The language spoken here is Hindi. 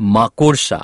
মাকড়সা